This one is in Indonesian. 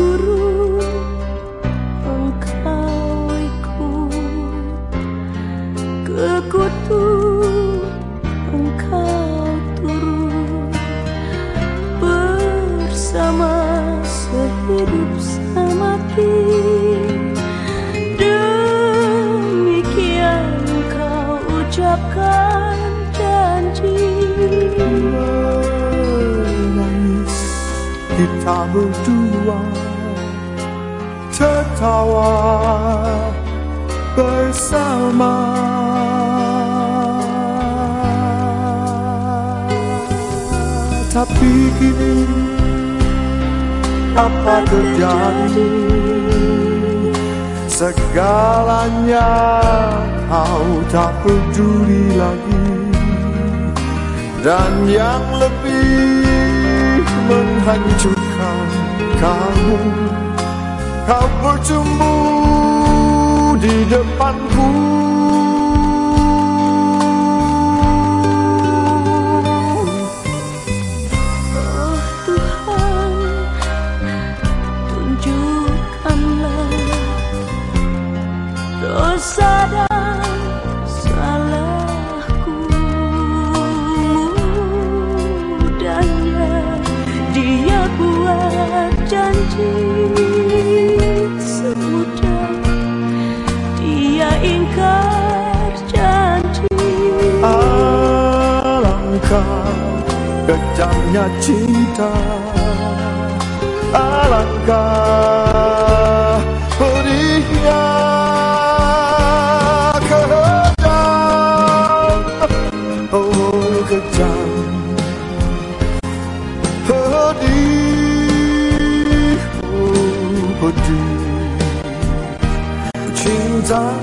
guru engkau ikut kekutu engkau turun bersama sehidup semati demikian kau ucapkan janji menangis kita berdua tertawa bersama. Tapi kini apa terjadi? Segalanya kau tak peduli lagi. Dan yang lebih menghancurkan kamu Kau bertumbuh di depanku kejamnya cinta Alangkah pedihnya kejam Oh kejam Pedih Oh pedih Cinta